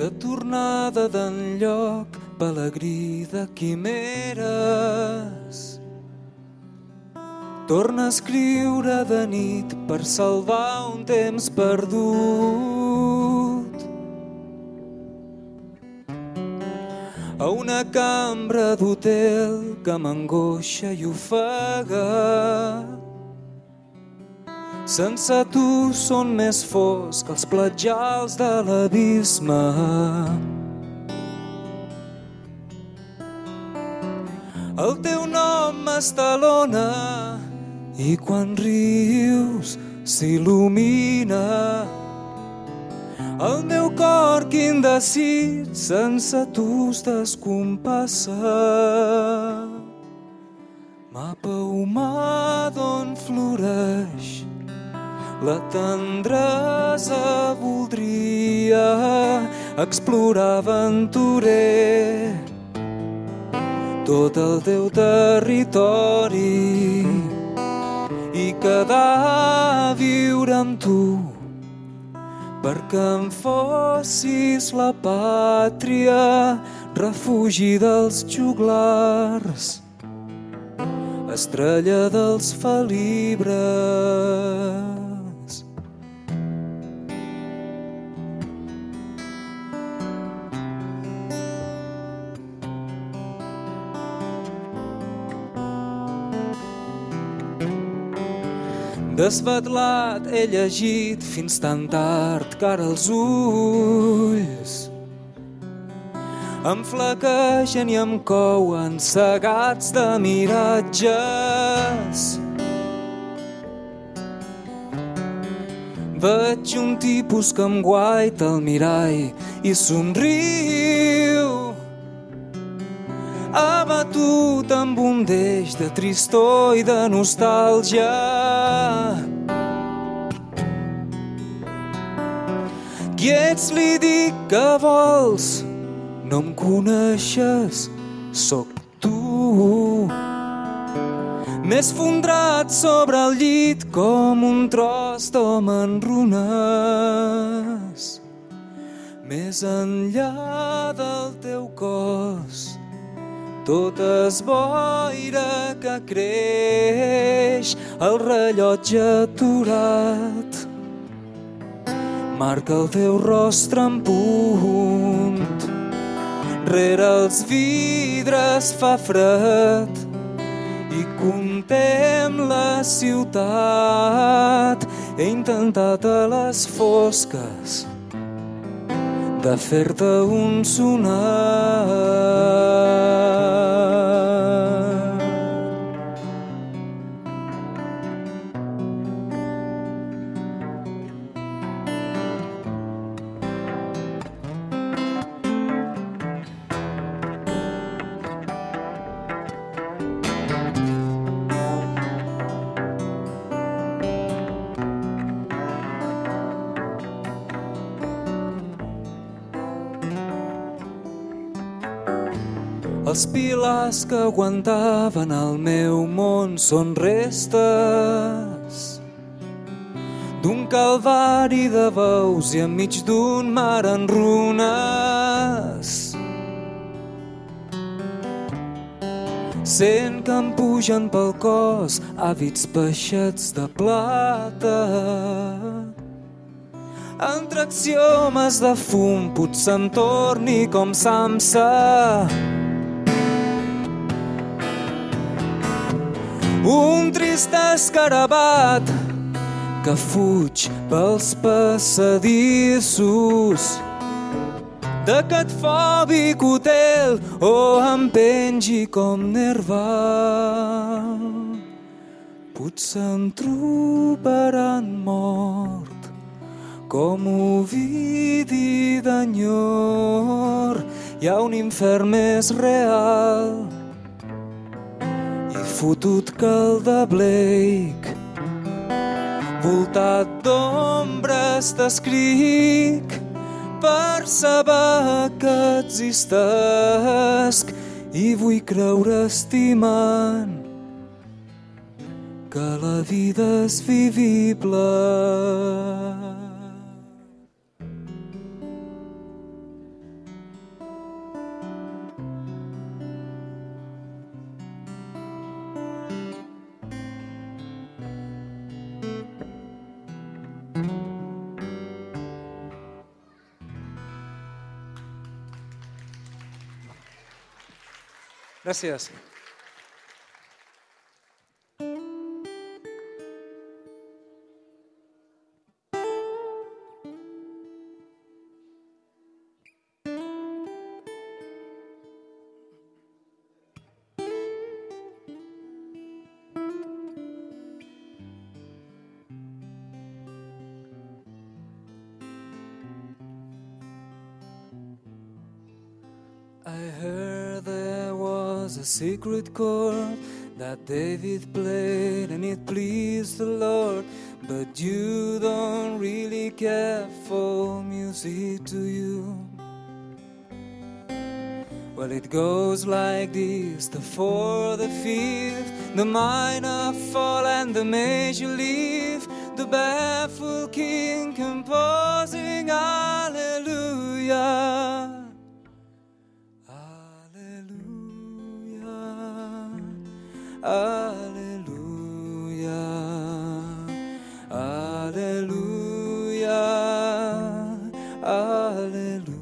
de tornada d'enlloc, pelegrí de quimeres. Torna a escriure de nit per salvar un temps perdut. A una cambra d'hotel que m'angoixa i ofega. Sense tu són més fosc els platjals de l'abisme. El teu nom m'estalona i quan rius s'il·lumina el meu cor que indecis sense tu es descompassa. Mapa humà d'on floreix la tendresa voldria explorar aventurer tot el teu territori i quedar a viure amb tu perquè em fossis la pàtria, refugi dels juglars, estrella dels felibres. Desvetlat he llegit fins tan tard que ara els ulls em flaquegen i em couen cegats de miratges. Veig un tipus que em guaita al mirall i somriu abatut amb un deix de tristor i de nostàlgia. Qui ets li dic que vols? No em coneixes, sóc tu. M'he esfondrat sobre el llit com un tros d'home en runes. Més enllà del teu cos, tot es boira que creix, el rellotge aturat. Marca el teu rostre en punt, rere els vidres fa fred i contem la ciutat. He intentat a les fosques de fer-te un sonar. Els pilars que aguantaven el meu món són restes d'un calvari de veus i enmig d'un mar en runes. Sent que em pugen pel cos hàbits peixets de plata. Entre axiomes de fum potser em torni com Samsa. Un trist escarabat que fuig pels passadissos d'aquest fòbic hotel o em pengi com nerval. Potser em trobaran mort com Ovidi d'enyor. Hi ha un infern més real fotut que el de Blake. Voltat d'ombres t'escric per saber que existesc i vull creure estimant que la vida és vivible. licença. I heard was a secret chord that David played and it pleased the Lord. But you don't really care for music, do you? Well, it goes like this the fourth, the fifth, the minor fall, and the major leaf. The baffled king composing Hallelujah. Hallelujah. Hallelujah. Hallelujah.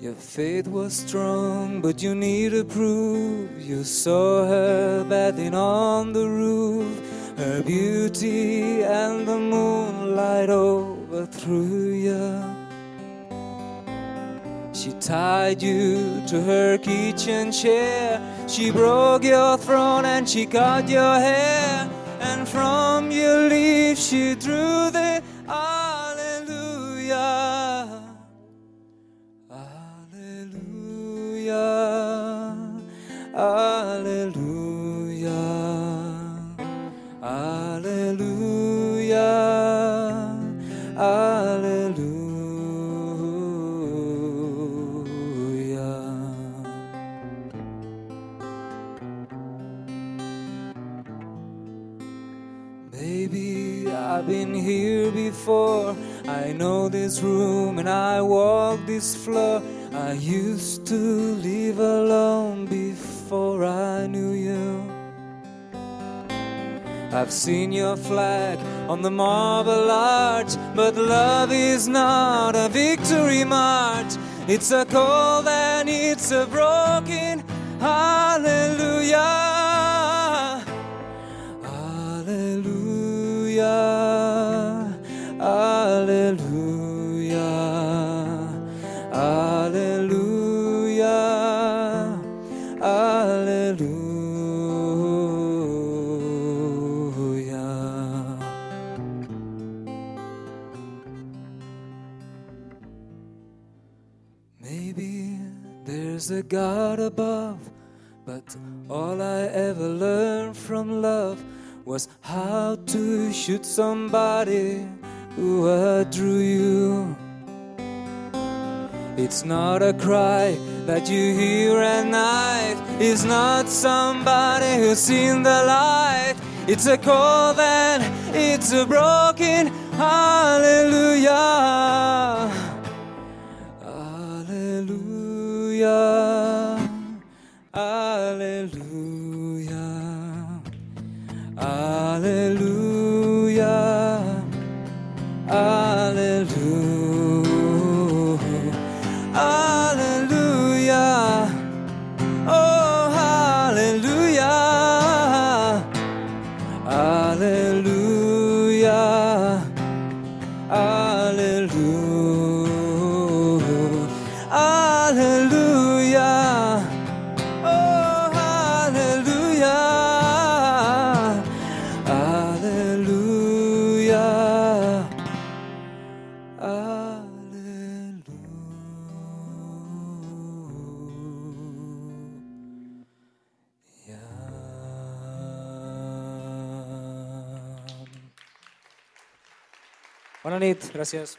Your faith was strong, but you needed proof. You saw her bathing on the roof, her beauty and the moonlight overthrew you. She tied you to her kitchen chair. She broke your throne and she cut your hair. And from your lips she drew Baby, I've been here before. I know this room and I walk this floor. I used to live alone before I knew you. I've seen your flag on the marble arch, but love is not a victory march. It's a cold and it's a broken hallelujah. Hallelujah. Maybe there's a God above, but all I ever learned from love was how to shoot somebody who drew you. It's not a cry that you hear at night. It's not somebody who's seen the light. It's a call and it's a broken hallelujah. Hallelujah. Buenas noches, gracias.